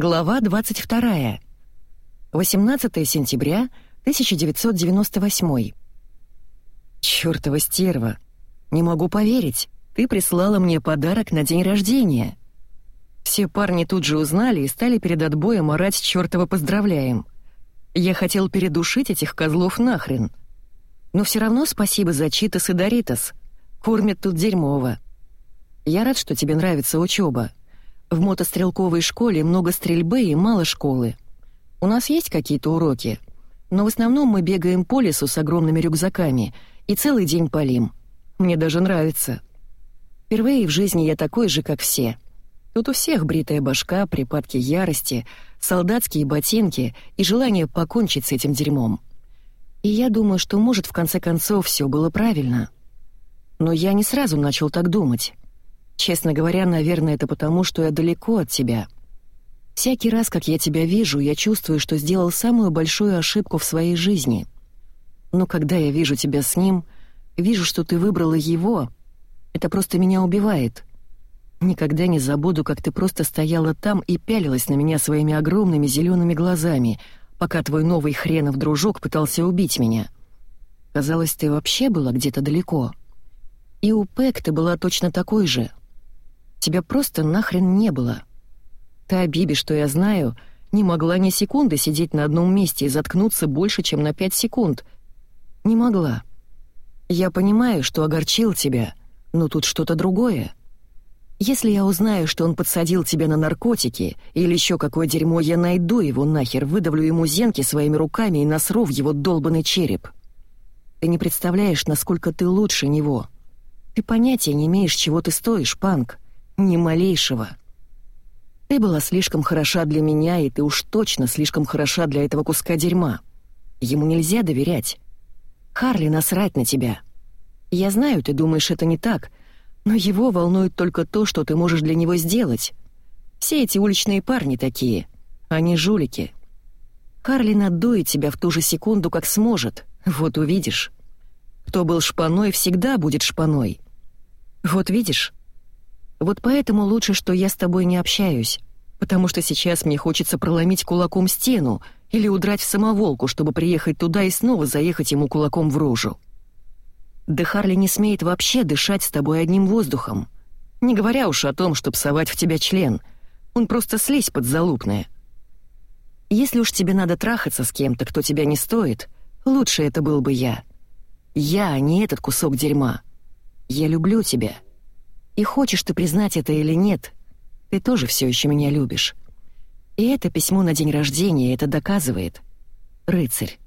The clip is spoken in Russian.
Глава 22. 18 сентября 1998. Чёртова стерва. Не могу поверить. Ты прислала мне подарок на день рождения. Все парни тут же узнали и стали перед отбоем орать чёртова поздравляем. Я хотел передушить этих козлов нахрен. Но все равно спасибо за Читас и Доритас. Кормят тут дерьмово. Я рад, что тебе нравится учеба. В мотострелковой школе много стрельбы и мало школы. У нас есть какие-то уроки, но в основном мы бегаем по лесу с огромными рюкзаками и целый день палим. Мне даже нравится. Впервые в жизни я такой же, как все. Тут у всех бритая башка, припадки ярости, солдатские ботинки и желание покончить с этим дерьмом. И я думаю, что, может, в конце концов все было правильно. Но я не сразу начал так думать. Честно говоря, наверное, это потому, что я далеко от тебя. Всякий раз, как я тебя вижу, я чувствую, что сделал самую большую ошибку в своей жизни. Но когда я вижу тебя с ним, вижу, что ты выбрала его, это просто меня убивает. Никогда не забуду, как ты просто стояла там и пялилась на меня своими огромными зелеными глазами, пока твой новый хренов дружок пытался убить меня. Казалось, ты вообще была где-то далеко. И у Пэк ты была точно такой же — Тебя просто нахрен не было. Та Биби, что я знаю, не могла ни секунды сидеть на одном месте и заткнуться больше, чем на пять секунд. Не могла. Я понимаю, что огорчил тебя, но тут что-то другое. Если я узнаю, что он подсадил тебя на наркотики или еще какое дерьмо, я найду его нахер, выдавлю ему зенки своими руками и насру в его долбанный череп. Ты не представляешь, насколько ты лучше него. Ты понятия не имеешь, чего ты стоишь, Панк. Ни малейшего. Ты была слишком хороша для меня, и ты уж точно слишком хороша для этого куска дерьма. Ему нельзя доверять. Харли насрать на тебя. Я знаю, ты думаешь, это не так, но его волнует только то, что ты можешь для него сделать. Все эти уличные парни такие. Они жулики. Харли надует тебя в ту же секунду, как сможет. Вот увидишь. Кто был шпаной, всегда будет шпаной. Вот видишь, вот поэтому лучше, что я с тобой не общаюсь, потому что сейчас мне хочется проломить кулаком стену или удрать в самоволку, чтобы приехать туда и снова заехать ему кулаком в рожу. Да Харли не смеет вообще дышать с тобой одним воздухом. Не говоря уж о том, чтобы псовать в тебя член. Он просто слезь подзалупная. Если уж тебе надо трахаться с кем-то, кто тебя не стоит, лучше это был бы я. Я, а не этот кусок дерьма. Я люблю тебя». И хочешь ты признать это или нет, ты тоже все еще меня любишь. И это письмо на день рождения это доказывает. Рыцарь.